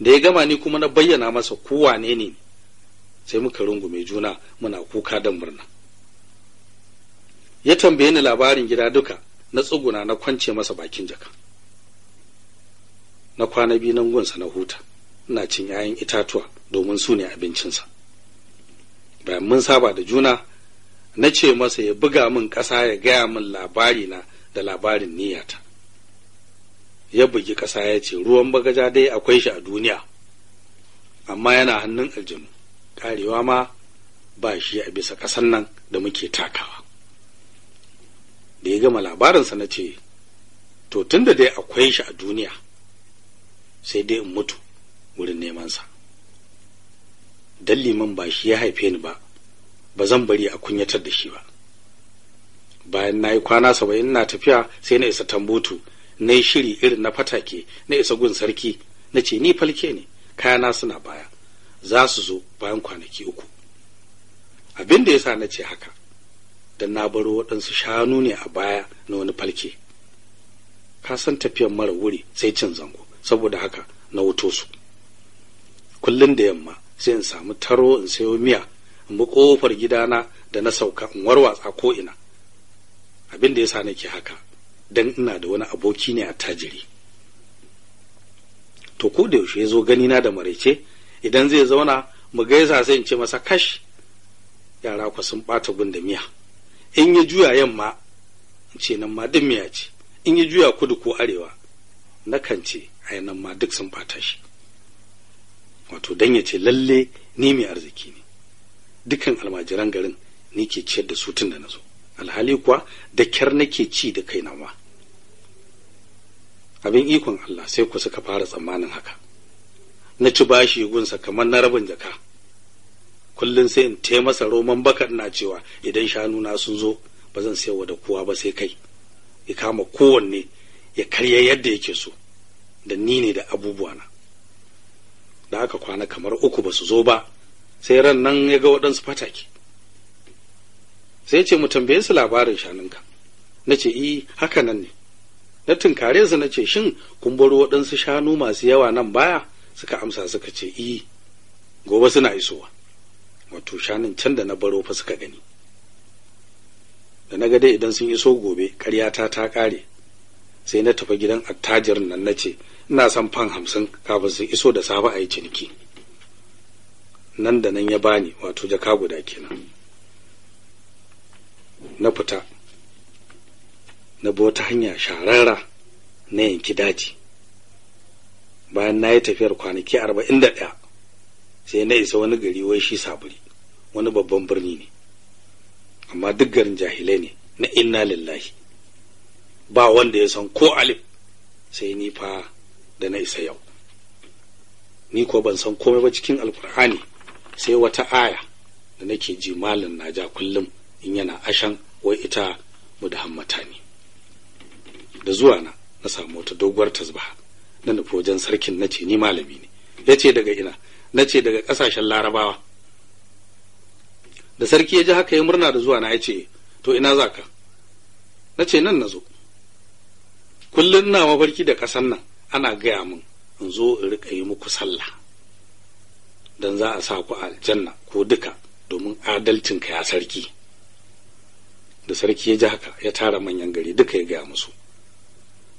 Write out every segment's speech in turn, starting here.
da ya gama ni kuma na bayyana masa kowane ne. Sai muka rungume juna muna kuka da murna. Ya tambaye ni labarin gida duka na tsuguna na kwance masa bakin jaka. Na kwana biyu nan gunsa na huta ina cin 'ya'yan itatuwa domin su ne abincinsa. Bayan mun saba da juna na ce masa ya buga min ƙasa ya gaya min labari na da labarin niyyata. Ya bugi ƙasa ya ce ruwan bagaja dai akwai shi a duniya amma yana hannun aljanu. Karewa ma ba shi a bisa ƙasan nan da muke takawa. Da ya gama labarinsa na ce to tun da dai akwai shi a duniya sai dai in mutu wurin nemansa. Dan liman ba shi ya haife ni ba ba zan bari a kunyatar da shi ba. Bayan na yi kwana saba'in na tafiya sai na isa tambutu na yi shiri irin na fatake na isa gun sarki na ce ni falke ne kayana suna baya za su zo bayan kwanaki uku. Abin da ya sa na ce haka don na baro waɗansu shanu ne a baya na wani falke. Ka san tafiyan mara wuri sai cin zango saboda haka na wuto su. Kullum da yamma sai in samu taro in sayo miya in bi ƙofar gidana da na sauka in warwatsa ko ina abin da yasa nake haka dan ina da wani aboki ne a tajiri to ko da yaushe ya zo gani na da maraice idan zai zauna mu gaisa sai in ce masa kash yara ku sun bata gun da miya. In ya juya yamma in ce nan ma duk miya ce. In ya juya kudu ko arewa nakan ce ai nan ma duk sun bata shi. Wato dan ya ce lalle ni mai arziki ne. Dukan almajiran garin ni ke ciyar da su tun da na zo. Alhali kuwa da kyar nake ci da kaina ma. Abin ikon Allah sai ku suka fara tsammanin haka. Na ci bashi gunsa kamar na rabin jaka. Kullum sai in te masa roman baka ina cewa idan shanu na sun zo ba zan sayarwa da kowa ba sai kai. Ya kama kowanne ya karya yadda yake so da ni ne da abubuwana. Da aka kwana kamar uku ba su zo ba sai ran nan ya ga waɗansu fatake. Sai ce mu tambaye su labarin shanunka. Na ce i haka nan ne. Na tunkare su na ce shin kun waɗansu shanu masu yawa nan baya? Suka amsa suka ce i gobe suna isowa. Wato shanun can da na baro fa suka gani. Da na ga dai idan sun iso gobe ƙaryata ta ƙare. Sai na tafi gidan attajirin nan na ce ina son fan hamsin kafin su iso da safe a yi ciniki. Nan da nan ya bani wato jaka guda kenan. Na fita na bi wata hanya sharara na yanki daji. Bayan na yi tafiyar kwanaki arba'in da ɗaya sai na isa wani gari wai shi saburi wani babban birni ne. Amma duk garin jahilai ne na inna lillahi. Ba wanda ya san ko alif sai ni fa da na isa yau. Ni ko ban san komai ba cikin alkur'ani sai wata aya da nake ji malin na ja kullum. In yana ashan wai ita mu da hammata ne. Da zuwa na na samu wata doguwar tasbaha. Na nufi wajen sarkin na ce ni malami ne. Ya ce daga ina? Na ce daga ƙasashen larabawa. Da sarki ya ji haka ya murna da zuwa na ya ce to ina za ka? Na ce nan na zo. Kullum ina mafarki da ƙasan nan ana gaya min in zo in riƙa yi muku sallah don za a sa ku aljanna ko duka domin adalcinka ya sarki. Da sarki ya ji haka ya tara manyan gari duka ya gaya musu.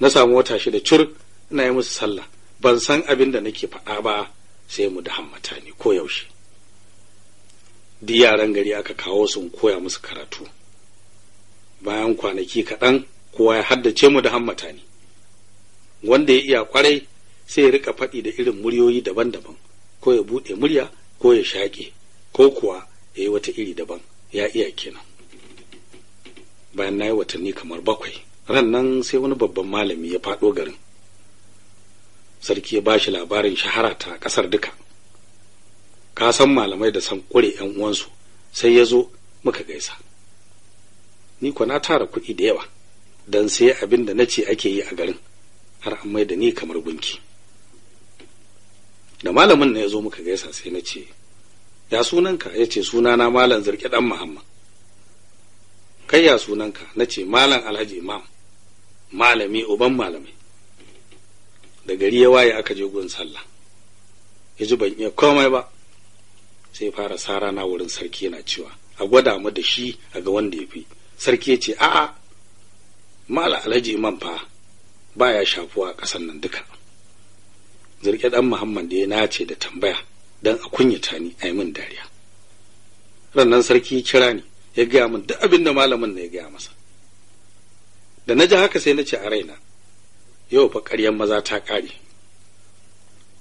Na samu wata shida cur ina yi musu sallah. Ban san abin da nake faɗa ba sai mu da hammata ne ko yaushe. Duk yaran gari aka kawo su koya musu karatu. Bayan kwanaki kaɗan kowa ya haddace mu da hammata ne. Wanda ya iya ƙwarai sai ya riƙa faɗi da irin muryoyi daban-daban. Ko ya buɗe murya ko ya shaƙe ko kuwa ya yi wata iri daban. Ya iya kenan. Bayan na yi watanni kamar bakwai. Ran nan sai wani babban malami ya faɗo garin. Sarki ya ba shi labarin shahara ta ƙasar duka. Ka san malamai da san ƙure ‘yan uwansu sai ya zo muka gaisa. Ni kwa na tara kuɗi da yawa don sai abin da na ce ake yi a garin har an mai da ni kamar gunki. Da malamin na ya zo muka gaisa sai na ce ya sunanka? Ya ce sunana malam zirki dan muhammad. Kai ya sunanka? Na ce malam alhaji imam malami uban malamai. Da gari ya waye aka je gun sallah. Ya ji ban iya komai ba. Sai fara sara na wurin sarki yana cewa a gwada mu da shi a ga wanda ya fi. Sarki ya ce a'a mala alhaji imam fa baya shafuwa a ƙasar nan duka. Zirke dan muhammad da ya nace da tambaya dan a kunyata ni a yi min dariya. Rannan sarki kira ni. Ya gaya min duk abin da malamin na ya gaya masa. Da na ji haka sai na ce a raina yau fa ƙaryan maza ta ƙare.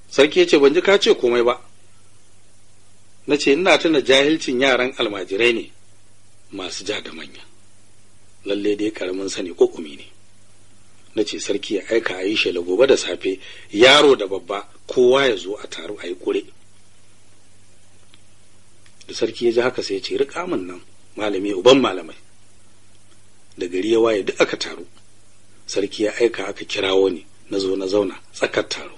Sarki ya ce ban ji ka ce komai ba. Na ce ina tuna jahilcin yaran almajirai ne masu ja da manya. Lalle dai ƙaramin sani kokumi ne. Na ce sarki ya aika a yi shela gobe da safe yaro da babba kowa ya zo a taru a yi kure. Da sarki ya ji haka sai ya ce riƙa min nan. Malami uban malamai. Da gari ya waye duk aka taru. Sarki ya aika aka kirawo ni. Na zo na zauna tsakar taro.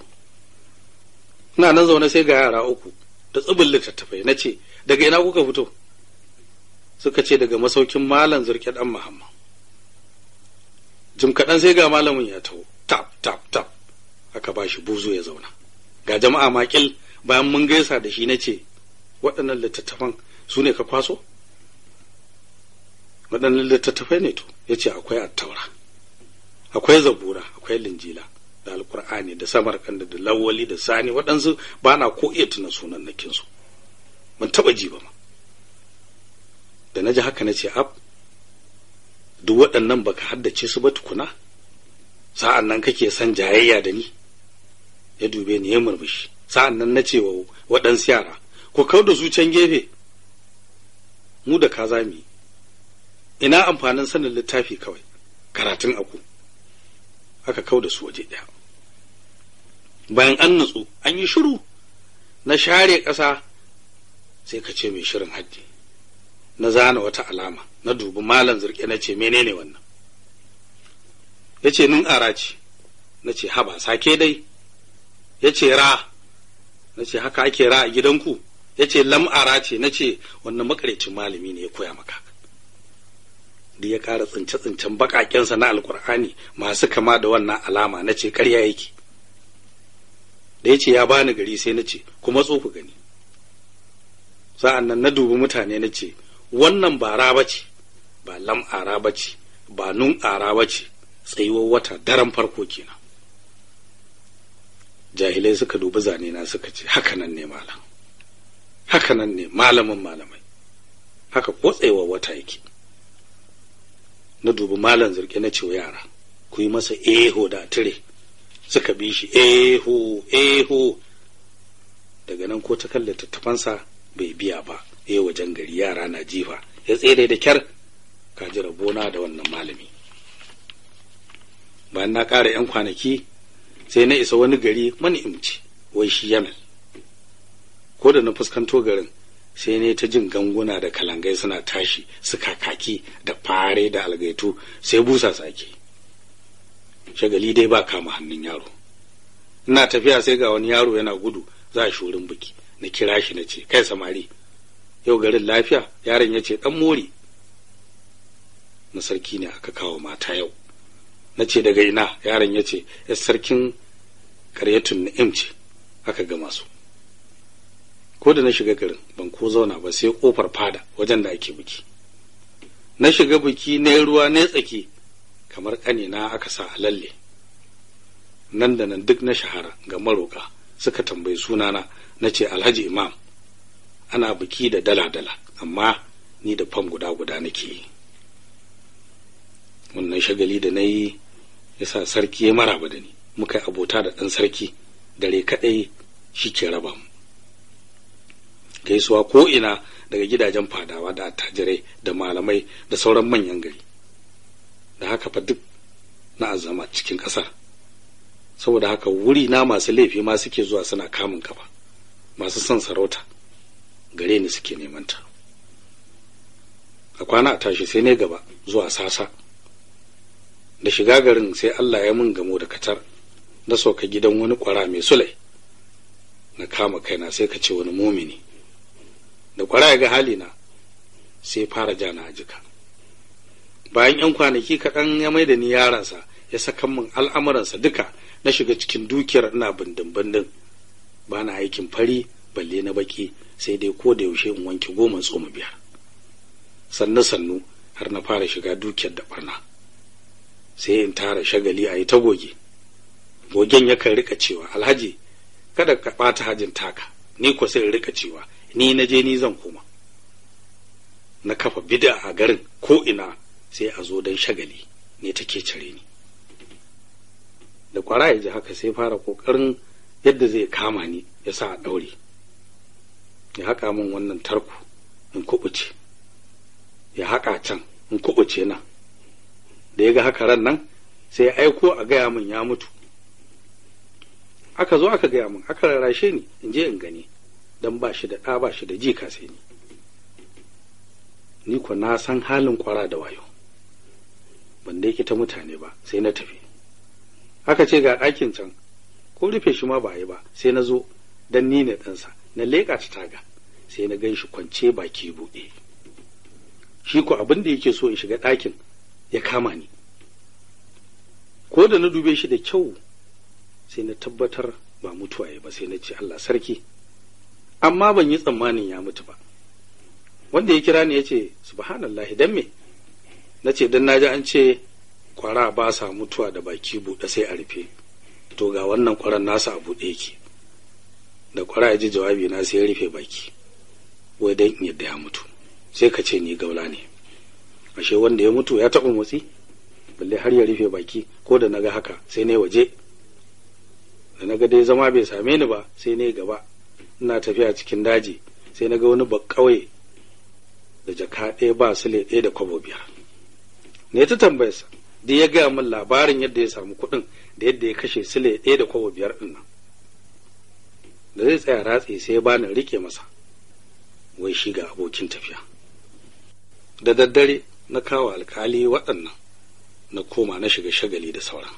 Ina nan zaune sai ga yara uku da tsibin littattafai. Na ce daga ina kuka fito? Suka ce daga masaukin malam zurke dan muhammad. Jim kaɗan sai ga malamin ya taho. Tap tap tap. Aka ba shi buzu ya zauna. Ga jama'a makil bayan mun gaisa da shi na ce waɗannan littattafan su ne ka kwaso? Waɗannan littattafai ne to ya ce akwai attaura akwai zabura akwai linjila da alkur'ani da samarkanda da lawali da sani waɗansu ba na ko iya tuna sunan nakinsu ban taɓa ji ba ma. Da na ji haka na ce ab duk waɗannan baka haddace su ba tukuna? Sa'an nan kake son jayayya da ni? Ya dube ni ya murmushi. Sa'an nan na ce wa waɗansu yara ku kau da su can gefe. Mu da ka za mu yi. Ina amfanin sanin littafi kawai? Karatun aku. Aka kau da su waje ɗaya. Bayan an nutsu an yi shiru. Na share ƙasa sai ka ce mai shirin haddi na zana wata alama na dubi malam zirke na ce menene wannan? Ya ce nun ara ce. Na ce haba sake dai. Ya ce ra. Na ce haka ake ra a gidanku? Ya ce lam'ara na ce wannan makarecin malami ne ya koya maka. Da ya ƙara tsince-tsincen baƙaƙensa na alkur'ani masu kama da wannan alama na ce ƙarya yake. Da ya ce ya bani gari sai na ce kuma tsoku gani. Sa'an nan na dubi mutane na ce wannan ba ra ba ce ba lam'ara ba ce ba ara ba ce tsayuwar wata daren farko kenan. Jahilai suka dubi zane na suka ce haka nan ne malam. Hakanan ne malamin malamai. Haka ko tsayuwar wata yake. Na dubi malam zirke na cewa yara ku yi masa eho da tire. Suka bi shi eho eho. Daga nan ko ta kan littattafansa bai biya ba ya wajen gari yara na jifa. Ya tsere da kyar ka ji rabona da wannan malami. Bayan na ƙara 'yan kwanaki sai na isa wani gari mani'imci wai shi yamen ko da na fuskanto garin sai ne ta jin ganguna da kalangai suna tashi suka kaki da fare da algaitu sai busa sake shagali dai ba kama hannun yaro. Ina tafiya sai ga wani yaro yana gudu za a shurin biki na kira shi na ce kai samari yau garin lafiya? Yaron ya ce dan mori na sarki ne aka kawo mata yau. Na ce daga ina? Yaron ya ce sarkin karyatun na'im ce. Aka gama su. Ko da na shiga garin ban ko zauna ba sai ƙofar fada wajen da ake biki. Na shiga biki na ruwa na tsaki kamar ƙanina aka sa lalle. Nan da nan duk na shahara ga maroka suka tambayi sunana na ce alhaji imam ana biki da dala-dala amma ni da fam guda-guda nake yi. Wannan shagali da na yi ya sa sarki ya maraba da ni. Muka yi abota da ɗan sarki dare kaɗai shi ke raba mu. Gaisuwa ko ina daga gidajen fadawa da attajirai da malamai da sauran manyan gari. Da haka fa duk na azama cikin ƙasar saboda haka wuri na masu laifi ma suke zuwa suna kamun kafa. Masu son sarauta gare ni suke neman ta. A kwana a tashi sai ne gaba zuwa sasa. Da shiga garin sai Allah ya mun gamo da katar. Na sauka gidan wani kwara mai sulai. Na kama kaina sai ka ce wani mumini. Da kwara ya ga halina sai fara jana a jika. Bayan yan kwanaki kaɗan ya mai da ni yaransa ya saka min al'amuransa duka na shiga cikin dukiyar ina bindin bindin ba na aikin fari balle na baki sai dai ko da yaushe in wanke goma tsoma biyar. Sannu sannu har na fara shiga dukiyar da barna sai in tara shagali a yi ta goge. Gogen yakan riƙa cewa alhaji kada ka ɓata hajin taka. Ni ko sai in riƙa cewa ni na je ni zan koma. Na kafa bida a garin ko ina sai a zo don shagali ne take cire ni. Da kwara ya ji haka sai fara ƙoƙarin yadda zai kama ni ya sa a ɗaure ya haƙa min wannan tarko in kubuce ya haƙa can in kubuce nan. Da ya ga haka ran nan sai ya aiko a gaya min ya mutu. Aka zo aka gaya min aka rarrashe ni in je in gani. Don ba shi da ɗa ba shi da jika sai ni. Ni ko na san halin kwara da wayo. Ban da yake ta mutane ba sai na tafi. Aka ce ga ɗakin can ko rufe shi ma ba yi ba sai na zo dan ni ne ɗansa. Na leƙa ta taga sai na gan shi kwance baki buɗe. Shi ko abin da yake so in shiga ɗakin ya kama ni. Ko da na dube shi da kyau sai na tabbatar ba mutuwa ba sai na ce Allah sarki. Amma ban yi tsammanin ya mutu ba. Wanda ya kira ni ya ce subhanallah dan me? Na ce dan na ji an ce kwara ba sa mutuwa da baki buɗe sai a rufe. To ga wannan kwaran nasa a buɗe yake. Da kwara ya ji jawabi na sai ya rufe baki. Wai dan in yadda ya mutu. Sai ka ce ni gaula ne. Ashe wanda ya mutu ya taɓa motsi? Balle har ya rufe baki. Ko da na ga haka sai ne waje. Da na ga dai zama bai same ni ba sai ne gaba. Ina tafiya cikin daji sai na ga wani bakkauye da jaka ɗaya ba sule ɗaya da kwabo biyar. Ne ta tambayarsa da ya gaya min labarin yadda ya samu kuɗin da yadda ya kashe sule ɗaya da kwabo biyar ɗin nan. Da zai tsaya ratse sai ya bani riƙe masa. Wai shi ga abokin tafiya. Da daddare na kawo alkali waɗannan na koma na shiga shagali da sauran.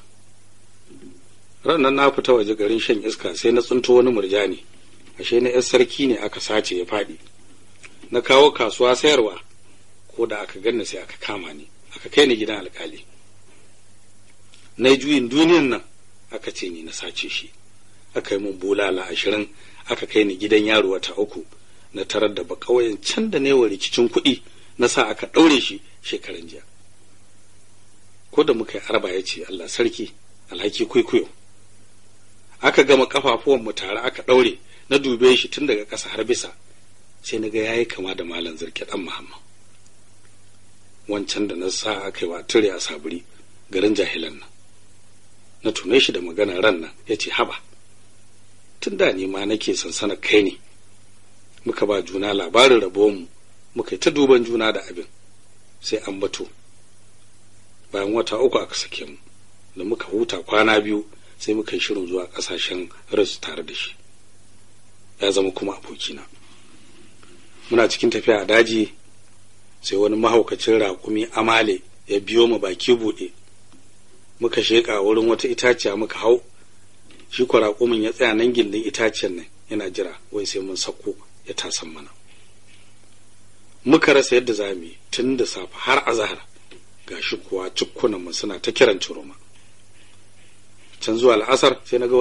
Ranar na fita waje garin shan iska sai na tsinto wani murjani. Ashe na 'yan sarki ne aka sace ya faɗi. Na kawo kasuwa sayarwa ko da aka ganna sai aka kama ni aka kai ni gidan alkali na juyin duniyan nan aka ce ni na sace shi. Aka yi mun bulala ashirin aka kai ni gidan yaro wata uku. Na tarar da bakauyen can da ne wa rikicin kuɗi na sa aka ɗaure shi shekaran jiya. Ko da muka yi arba ya ce Allah sarki alhaki kwaikwayo. Aka gama kafafuwan mu tare aka ɗaure. Na dube shi tun daga ƙasa har bisa sai na ga yayi kama da malam zirke ɗan muhammad. Wancan da na sa aka yi wa ture a saburi garin jahilan nan. Na tume shi da magana ran nan ya ce haba tun da ni ma nake sansana kai ne muka ba juna labarin mu muka yi ta duban juna da abin. Sai an bato. Bayan wata uku aka sake mu da muka huta kwana biyu sai muka yi shirin zuwa ƙasashen rasu tare da shi. Ya zama kuma abokina. Muna cikin tafiya a daji sai wani mahaukacin raƙumi amale ya biyo mu baki buɗe. Muka sheƙa wurin wata itaciya muka hau shi kwa raƙumin ya tsaya nan gindin itaciyar nan yana jira wai sai mun sako ya tasan mana. Muka rasa yadda za mu yi tun da safe har azahar gashi kuwa cikkunan mu suna ta kiran ciroma can zuwa al'asar sai na ga